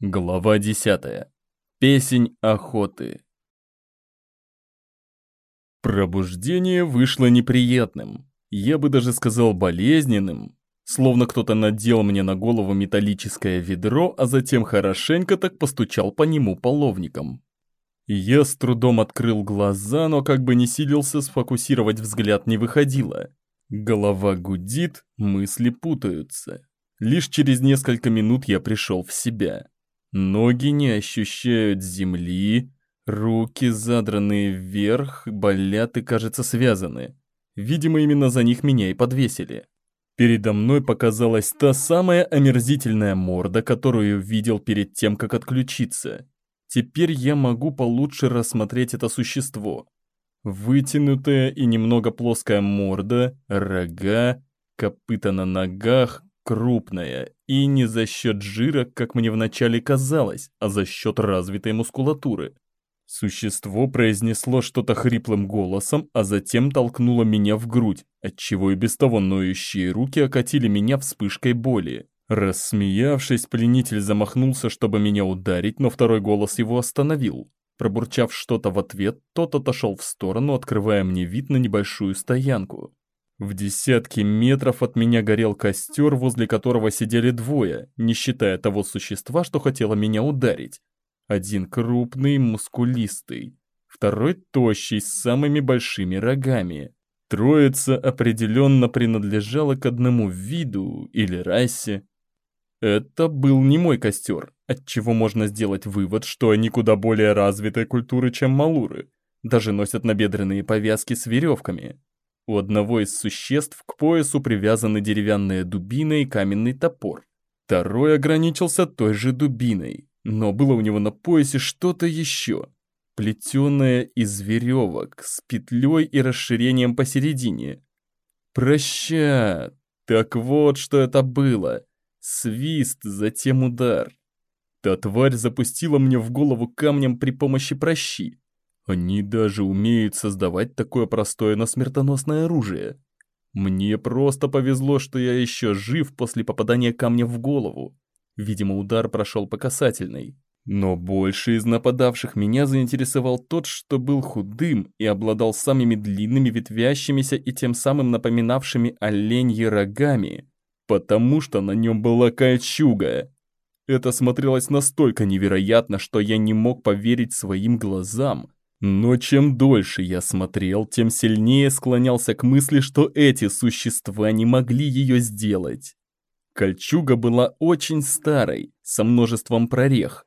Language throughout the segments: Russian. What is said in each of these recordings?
Глава 10. Песень охоты. Пробуждение вышло неприятным. Я бы даже сказал болезненным. Словно кто-то надел мне на голову металлическое ведро, а затем хорошенько так постучал по нему половником. Я с трудом открыл глаза, но как бы не силился сфокусировать взгляд не выходило. Голова гудит, мысли путаются. Лишь через несколько минут я пришел в себя. Ноги не ощущают земли, руки, задранные вверх, болят и, кажется, связаны. Видимо, именно за них меня и подвесили. Передо мной показалась та самая омерзительная морда, которую видел перед тем, как отключиться. Теперь я могу получше рассмотреть это существо. Вытянутая и немного плоская морда, рога, копыта на ногах, крупная, и не за счет жира, как мне вначале казалось, а за счет развитой мускулатуры. Существо произнесло что-то хриплым голосом, а затем толкнуло меня в грудь, отчего и без того ноющие руки окатили меня вспышкой боли. Рассмеявшись, пленитель замахнулся, чтобы меня ударить, но второй голос его остановил. Пробурчав что-то в ответ, тот отошел в сторону, открывая мне вид на небольшую стоянку. В десятки метров от меня горел костер, возле которого сидели двое, не считая того существа, что хотело меня ударить. Один крупный, мускулистый, второй тощий, с самыми большими рогами. Троица определенно принадлежала к одному виду или расе. Это был не мой костер, отчего можно сделать вывод, что они куда более развитой культуры, чем малуры. Даже носят набедренные повязки с веревками. У одного из существ к поясу привязаны деревянная дубина и каменный топор. Второй ограничился той же дубиной, но было у него на поясе что-то еще. Плетеное из веревок, с петлей и расширением посередине. Проща! Так вот, что это было. Свист, затем удар. Та тварь запустила мне в голову камнем при помощи прощи. Они даже умеют создавать такое простое, но смертоносное оружие. Мне просто повезло, что я еще жив после попадания камня в голову. Видимо, удар прошел по касательной. Но больше из нападавших меня заинтересовал тот, что был худым и обладал самыми длинными ветвящимися и тем самым напоминавшими оленьи рогами, потому что на нем была кольчуга. Это смотрелось настолько невероятно, что я не мог поверить своим глазам. Но чем дольше я смотрел, тем сильнее склонялся к мысли, что эти существа не могли ее сделать. Кольчуга была очень старой, со множеством прорех.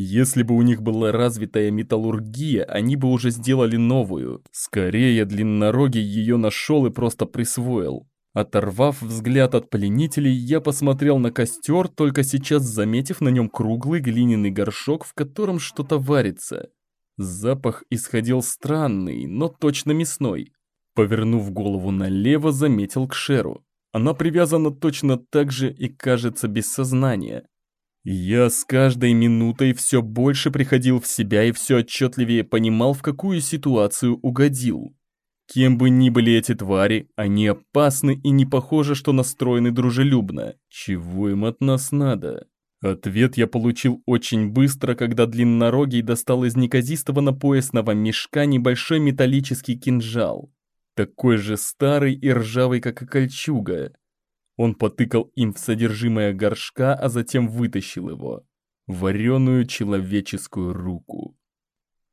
Если бы у них была развитая металлургия, они бы уже сделали новую. Скорее, длиннорогий ее нашел и просто присвоил. Оторвав взгляд от пленителей, я посмотрел на костер, только сейчас заметив на нем круглый глиняный горшок, в котором что-то варится. Запах исходил странный, но точно мясной. Повернув голову налево, заметил Кшеру. Она привязана точно так же и кажется без сознания. Я с каждой минутой все больше приходил в себя и все отчетливее понимал, в какую ситуацию угодил. Кем бы ни были эти твари, они опасны и не похоже, что настроены дружелюбно. Чего им от нас надо? Ответ я получил очень быстро, когда длиннорогий достал из неказистого напоясного мешка небольшой металлический кинжал. Такой же старый и ржавый, как и кольчуга. Он потыкал им в содержимое горшка, а затем вытащил его. Вареную человеческую руку.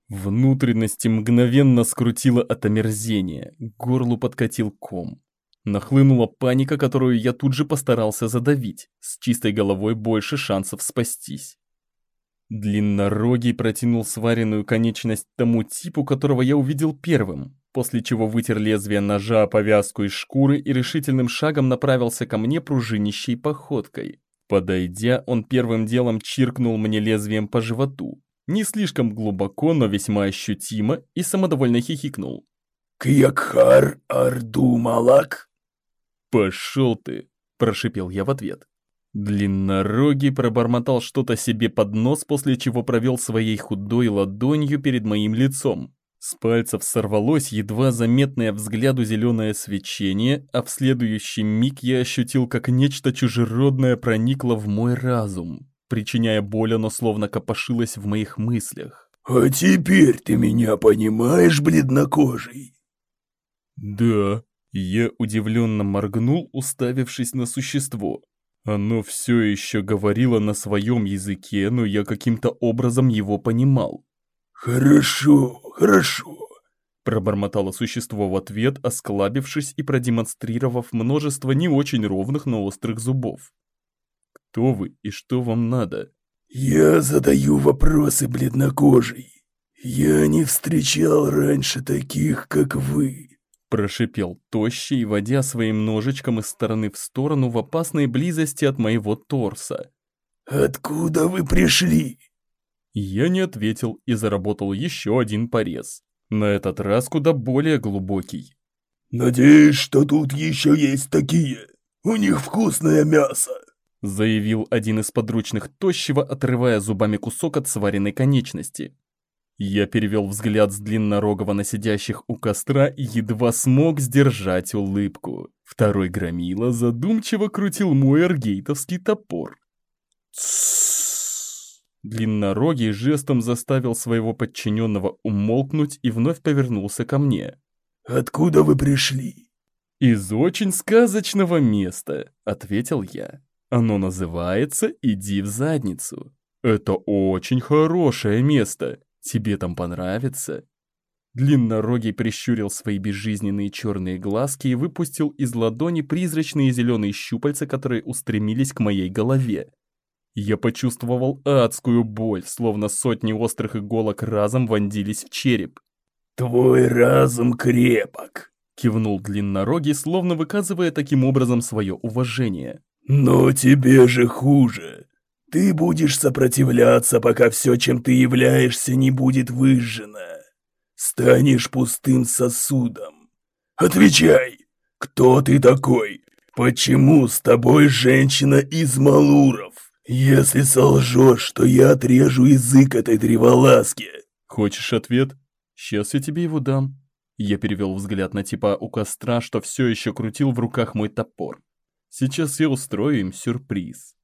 Внутренности мгновенно скрутило от омерзения, к горлу подкатил ком. Нахлынула паника, которую я тут же постарался задавить. С чистой головой больше шансов спастись. Длиннорогий протянул сваренную конечность тому типу, которого я увидел первым, после чего вытер лезвие ножа повязку из шкуры и решительным шагом направился ко мне пружинищей походкой. Подойдя, он первым делом чиркнул мне лезвием по животу. Не слишком глубоко, но весьма ощутимо, и самодовольно хихикнул. «Кьякхар Ардумалак?» «Пошел ты!» – прошипел я в ответ. Длиннорогий пробормотал что-то себе под нос, после чего провел своей худой ладонью перед моим лицом. С пальцев сорвалось едва заметное взгляду зеленое свечение, а в следующий миг я ощутил, как нечто чужеродное проникло в мой разум. причиняя боль, оно словно копошилось в моих мыслях. «А теперь ты меня понимаешь, бледнокожий?» «Да». Я удивленно моргнул, уставившись на существо. Оно все еще говорило на своем языке, но я каким-то образом его понимал. «Хорошо, хорошо», – пробормотало существо в ответ, осклабившись и продемонстрировав множество не очень ровных, но острых зубов. «Кто вы и что вам надо?» «Я задаю вопросы, бледнокожий. Я не встречал раньше таких, как вы». Прошипел тощий, водя своим ножичком из стороны в сторону в опасной близости от моего торса. «Откуда вы пришли?» Я не ответил и заработал еще один порез. На этот раз куда более глубокий. «Надеюсь, что тут еще есть такие. У них вкусное мясо», заявил один из подручных тощего, отрывая зубами кусок от сваренной конечности. Я перевел взгляд с длиннорогого на сидящих у костра и едва смог сдержать улыбку. Второй громила задумчиво крутил мой аргейтовский топор. Длиннорогий жестом заставил своего подчиненного умолкнуть и вновь повернулся ко мне. «Откуда вы пришли?» «Из очень сказочного места», — ответил я. «Оно называется «Иди в задницу». Это очень хорошее место. Тебе там понравится?» Длиннорогий прищурил свои безжизненные черные глазки и выпустил из ладони призрачные зеленые щупальца, которые устремились к моей голове. Я почувствовал адскую боль, словно сотни острых иголок разом вонзились в череп. «Твой разум крепок», — кивнул длиннорогий, словно выказывая таким образом свое уважение. «Но тебе же хуже. Ты будешь сопротивляться, пока все, чем ты являешься, не будет выжжено. Станешь пустым сосудом. Отвечай, кто ты такой? Почему с тобой женщина из Малуров?» «Если солжешь, то я отрежу язык этой древолазки!» «Хочешь ответ? Сейчас я тебе его дам». Я перевел взгляд на типа у костра, что все еще крутил в руках мой топор. Сейчас я устрою им сюрприз.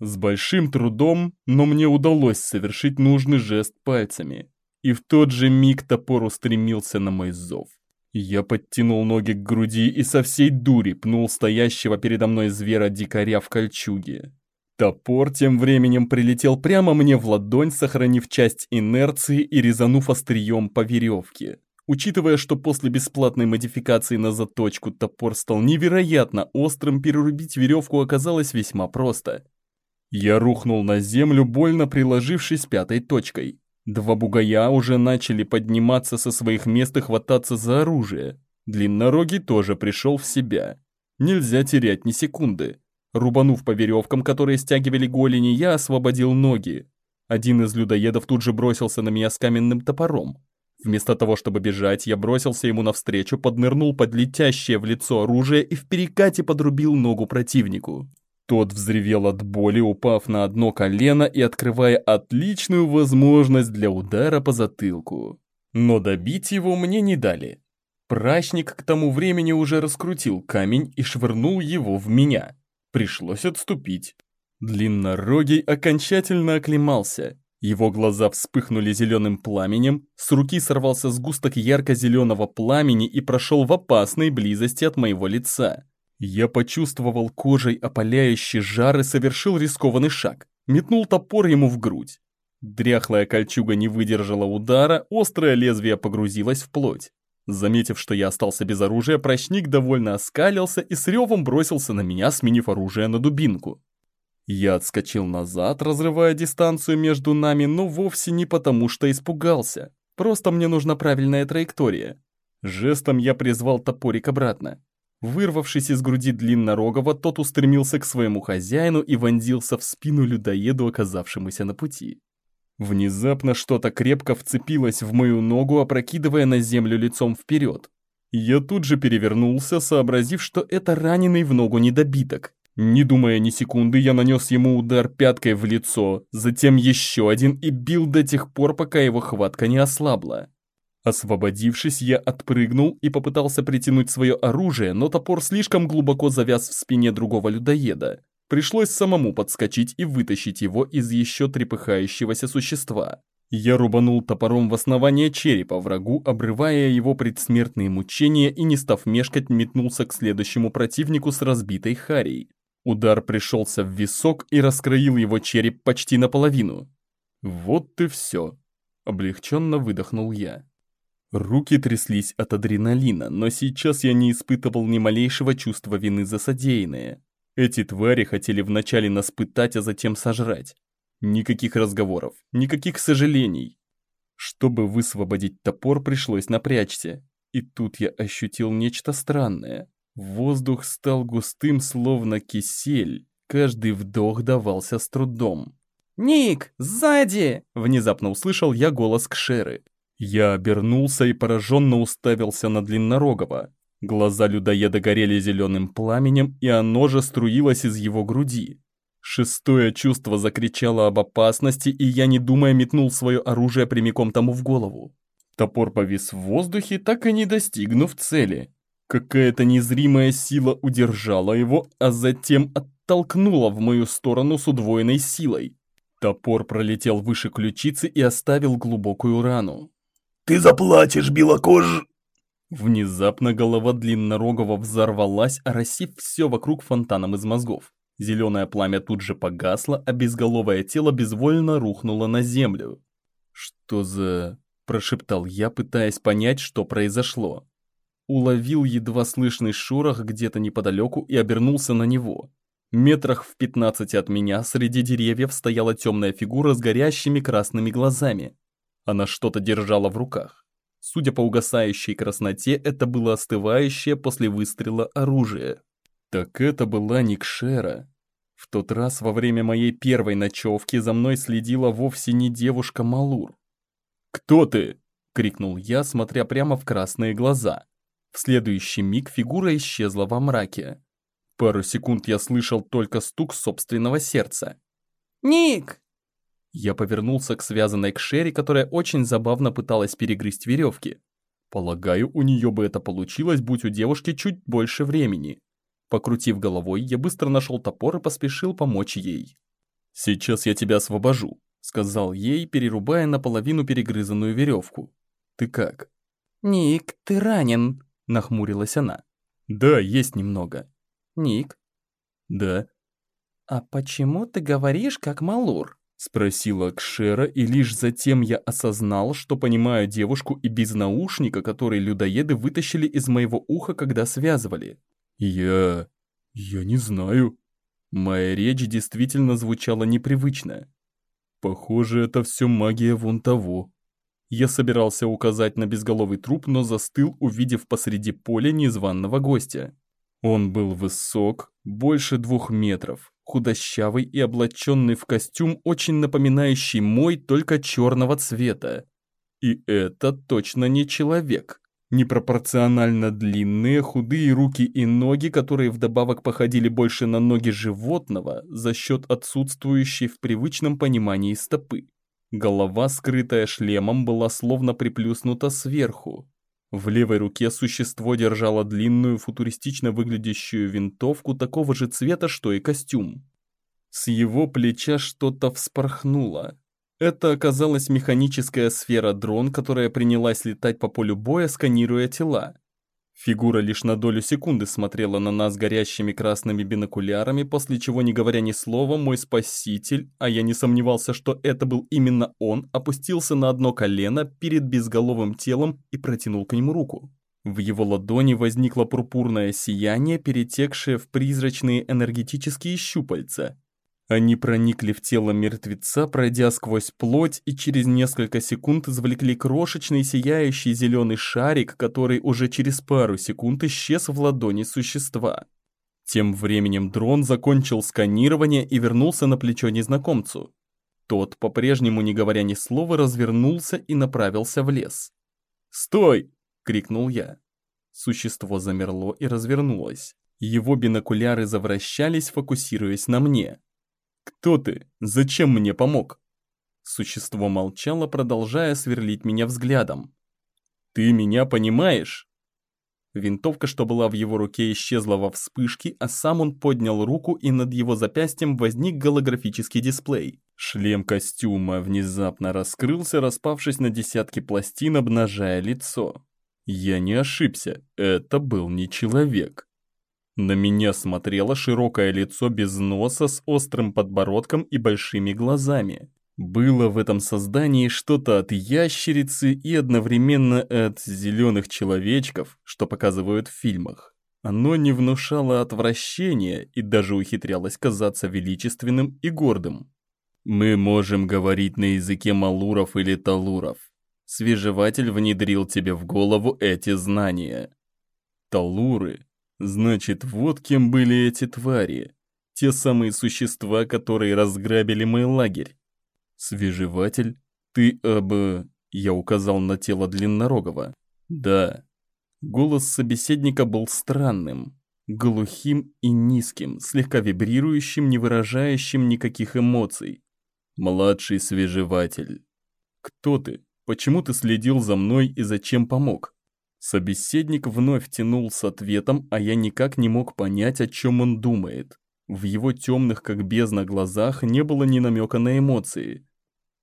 С большим трудом, но мне удалось совершить нужный жест пальцами. И в тот же миг топор устремился на мой зов. Я подтянул ноги к груди и со всей дури пнул стоящего передо мной звера-дикаря в кольчуге. Топор тем временем прилетел прямо мне в ладонь, сохранив часть инерции и резанув острием по веревке. Учитывая, что после бесплатной модификации на заточку топор стал невероятно острым, перерубить веревку оказалось весьма просто. Я рухнул на землю, больно приложившись пятой точкой. Два бугая уже начали подниматься со своих мест и хвататься за оружие. Длиннорогий тоже пришел в себя. Нельзя терять ни секунды. Рубанув по веревкам, которые стягивали голени, я освободил ноги. Один из людоедов тут же бросился на меня с каменным топором. Вместо того, чтобы бежать, я бросился ему навстречу, поднырнул под летящее в лицо оружие и в перекате подрубил ногу противнику. Тот взревел от боли, упав на одно колено и открывая отличную возможность для удара по затылку. Но добить его мне не дали. Прачник к тому времени уже раскрутил камень и швырнул его в меня. Пришлось отступить. Длиннорогий окончательно оклемался. Его глаза вспыхнули зеленым пламенем, с руки сорвался сгусток ярко-зеленого пламени и прошел в опасной близости от моего лица. Я почувствовал кожей опаляющий жар и совершил рискованный шаг. Метнул топор ему в грудь. Дряхлая кольчуга не выдержала удара, острое лезвие погрузилось в плоть. Заметив, что я остался без оружия, прочник довольно оскалился и с ревом бросился на меня, сменив оружие на дубинку. Я отскочил назад, разрывая дистанцию между нами, но вовсе не потому, что испугался. Просто мне нужна правильная траектория. Жестом я призвал топорик обратно. Вырвавшись из груди длиннорогого, тот устремился к своему хозяину и вонзился в спину людоеду, оказавшемуся на пути. Внезапно что-то крепко вцепилось в мою ногу, опрокидывая на землю лицом вперед. Я тут же перевернулся, сообразив, что это раненый в ногу недобиток. Не думая ни секунды, я нанес ему удар пяткой в лицо, затем еще один и бил до тех пор, пока его хватка не ослабла. Освободившись, я отпрыгнул и попытался притянуть свое оружие, но топор слишком глубоко завяз в спине другого людоеда. Пришлось самому подскочить и вытащить его из еще трепыхающегося существа. Я рубанул топором в основание черепа врагу, обрывая его предсмертные мучения и, не став мешкать, метнулся к следующему противнику с разбитой харей. Удар пришелся в висок и раскроил его череп почти наполовину. Вот и все. Облегченно выдохнул я. Руки тряслись от адреналина, но сейчас я не испытывал ни малейшего чувства вины за содеянное. Эти твари хотели вначале нас пытать, а затем сожрать. Никаких разговоров, никаких сожалений. Чтобы высвободить топор, пришлось напрячься. И тут я ощутил нечто странное. Воздух стал густым, словно кисель. Каждый вдох давался с трудом. «Ник, сзади!» – внезапно услышал я голос Кшеры. Я обернулся и пораженно уставился на Длиннорогого. Глаза людоеда горели зеленым пламенем, и оно же струилось из его груди. Шестое чувство закричало об опасности, и я, не думая, метнул свое оружие прямиком тому в голову. Топор повис в воздухе, так и не достигнув цели. Какая-то незримая сила удержала его, а затем оттолкнула в мою сторону с удвоенной силой. Топор пролетел выше ключицы и оставил глубокую рану. «Ты заплатишь, белокож!» Внезапно голова длиннорогого взорвалась, оросив все вокруг фонтаном из мозгов. Зеленое пламя тут же погасло, а безголовое тело безвольно рухнуло на землю. «Что за...» – прошептал я, пытаясь понять, что произошло. Уловил едва слышный шорох где-то неподалеку и обернулся на него. Метрах в пятнадцати от меня среди деревьев стояла темная фигура с горящими красными глазами. Она что-то держала в руках. Судя по угасающей красноте, это было остывающее после выстрела оружие. Так это была Никшера. В тот раз во время моей первой ночевки за мной следила вовсе не девушка Малур. «Кто ты?» — крикнул я, смотря прямо в красные глаза. В следующий миг фигура исчезла во мраке. Пару секунд я слышал только стук собственного сердца. «Ник!» Я повернулся к связанной к Шерри, которая очень забавно пыталась перегрызть веревки. Полагаю, у нее бы это получилось, будь у девушки чуть больше времени. Покрутив головой, я быстро нашел топор и поспешил помочь ей. «Сейчас я тебя освобожу», — сказал ей, перерубая наполовину перегрызанную веревку. «Ты как?» «Ник, ты ранен», — нахмурилась она. «Да, есть немного». «Ник?» «Да». «А почему ты говоришь как Малур?» Спросила Кшера, и лишь затем я осознал, что понимаю девушку и без наушника, который людоеды вытащили из моего уха, когда связывали. «Я... я не знаю». Моя речь действительно звучала непривычно. Похоже, это все магия вон того. Я собирался указать на безголовый труп, но застыл, увидев посреди поля незваного гостя. Он был высок, больше двух метров, худощавый и облаченный в костюм, очень напоминающий мой, только черного цвета. И это точно не человек. Непропорционально длинные, худые руки и ноги, которые вдобавок походили больше на ноги животного за счет отсутствующей в привычном понимании стопы. Голова, скрытая шлемом, была словно приплюснута сверху. В левой руке существо держало длинную, футуристично выглядящую винтовку такого же цвета, что и костюм. С его плеча что-то вспорхнуло. Это оказалась механическая сфера-дрон, которая принялась летать по полю боя, сканируя тела. Фигура лишь на долю секунды смотрела на нас горящими красными бинокулярами, после чего, не говоря ни слова, мой спаситель, а я не сомневался, что это был именно он, опустился на одно колено перед безголовым телом и протянул к нему руку. В его ладони возникло пурпурное сияние, перетекшее в призрачные энергетические щупальца. Они проникли в тело мертвеца, пройдя сквозь плоть, и через несколько секунд извлекли крошечный сияющий зеленый шарик, который уже через пару секунд исчез в ладони существа. Тем временем дрон закончил сканирование и вернулся на плечо незнакомцу. Тот, по-прежнему не говоря ни слова, развернулся и направился в лес. «Стой!» — крикнул я. Существо замерло и развернулось. Его бинокуляры завращались, фокусируясь на мне. «Кто ты? Зачем мне помог?» Существо молчало, продолжая сверлить меня взглядом. «Ты меня понимаешь?» Винтовка, что была в его руке, исчезла во вспышке, а сам он поднял руку, и над его запястьем возник голографический дисплей. Шлем костюма внезапно раскрылся, распавшись на десятки пластин, обнажая лицо. Я не ошибся, это был не человек. На меня смотрело широкое лицо без носа с острым подбородком и большими глазами. Было в этом создании что-то от ящерицы и одновременно от зеленых человечков, что показывают в фильмах. Оно не внушало отвращения и даже ухитрялось казаться величественным и гордым. Мы можем говорить на языке малуров или талуров. Свежеватель внедрил тебе в голову эти знания. Талуры. Значит, вот кем были эти твари. Те самые существа, которые разграбили мой лагерь. «Свежеватель? Ты об...» Я указал на тело Длиннорогого. «Да». Голос собеседника был странным, глухим и низким, слегка вибрирующим, не выражающим никаких эмоций. «Младший свежеватель». «Кто ты? Почему ты следил за мной и зачем помог?» Собеседник вновь тянул с ответом, а я никак не мог понять, о чем он думает. В его темных, как бездна, глазах не было ни намека на эмоции.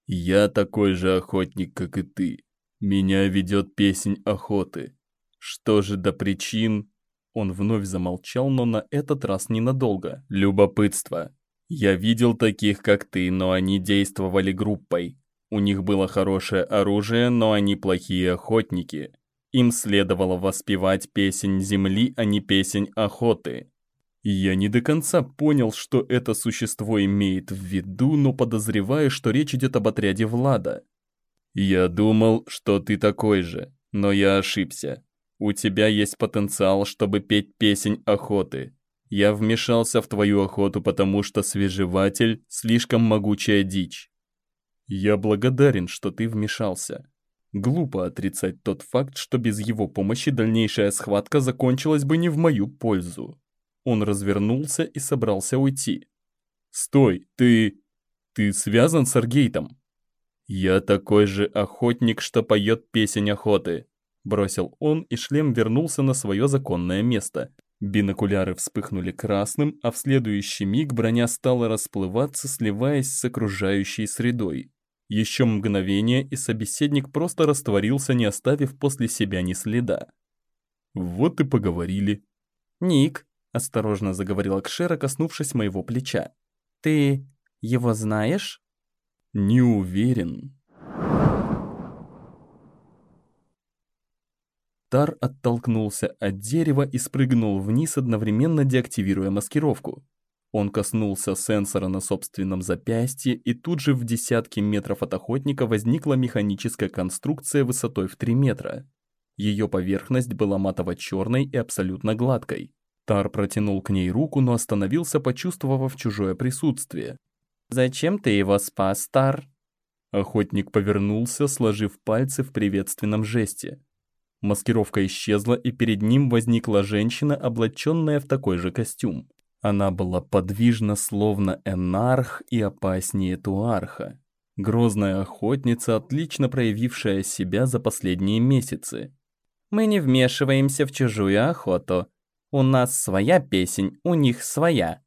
«Я такой же охотник, как и ты. Меня ведет песнь охоты. Что же до причин?» Он вновь замолчал, но на этот раз ненадолго. «Любопытство. Я видел таких, как ты, но они действовали группой. У них было хорошее оружие, но они плохие охотники. Им следовало воспевать песнь земли, а не песнь охоты. Я не до конца понял, что это существо имеет в виду, но подозреваю, что речь идет об отряде Влада. Я думал, что ты такой же, но я ошибся. У тебя есть потенциал, чтобы петь песнь охоты. Я вмешался в твою охоту, потому что свежеватель – слишком могучая дичь. Я благодарен, что ты вмешался. Глупо отрицать тот факт, что без его помощи дальнейшая схватка закончилась бы не в мою пользу. Он развернулся и собрался уйти. «Стой, ты... ты связан с Аргейтом?» «Я такой же охотник, что поет песень охоты», бросил он, и шлем вернулся на свое законное место. Бинокуляры вспыхнули красным, а в следующий миг броня стала расплываться, сливаясь с окружающей средой. Еще мгновение, и собеседник просто растворился, не оставив после себя ни следа. Вот и поговорили. «Ник, Осторожно заговорила Кшера, коснувшись моего плеча. «Ты его знаешь?» «Не уверен». Тар оттолкнулся от дерева и спрыгнул вниз, одновременно деактивируя маскировку. Он коснулся сенсора на собственном запястье, и тут же в десятки метров от охотника возникла механическая конструкция высотой в 3 метра. Ее поверхность была матово-черной и абсолютно гладкой. Тар протянул к ней руку, но остановился, почувствовав чужое присутствие. «Зачем ты его спас, Тар?» Охотник повернулся, сложив пальцы в приветственном жесте. Маскировка исчезла, и перед ним возникла женщина, облаченная в такой же костюм. Она была подвижна, словно энарх и опаснее туарха. Грозная охотница, отлично проявившая себя за последние месяцы. «Мы не вмешиваемся в чужую охоту», у нас своя песень, у них своя».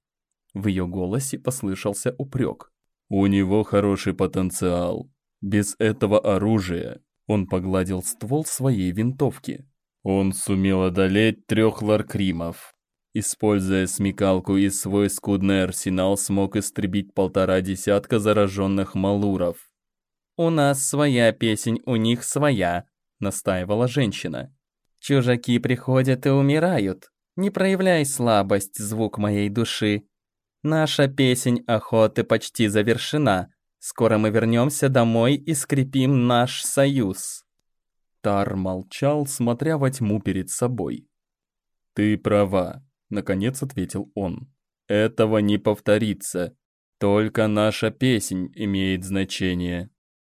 В ее голосе послышался упрек. «У него хороший потенциал. Без этого оружия...» Он погладил ствол своей винтовки. Он сумел одолеть трех ларкримов. Используя смекалку и свой скудный арсенал, смог истребить полтора десятка зараженных малуров. «У нас своя песень, у них своя», — настаивала женщина. «Чужаки приходят и умирают. Не проявляй слабость, звук моей души. Наша песень охоты почти завершена. Скоро мы вернемся домой и скрепим наш союз». Тар молчал, смотря во тьму перед собой. «Ты права», — наконец ответил он. «Этого не повторится. Только наша песнь имеет значение».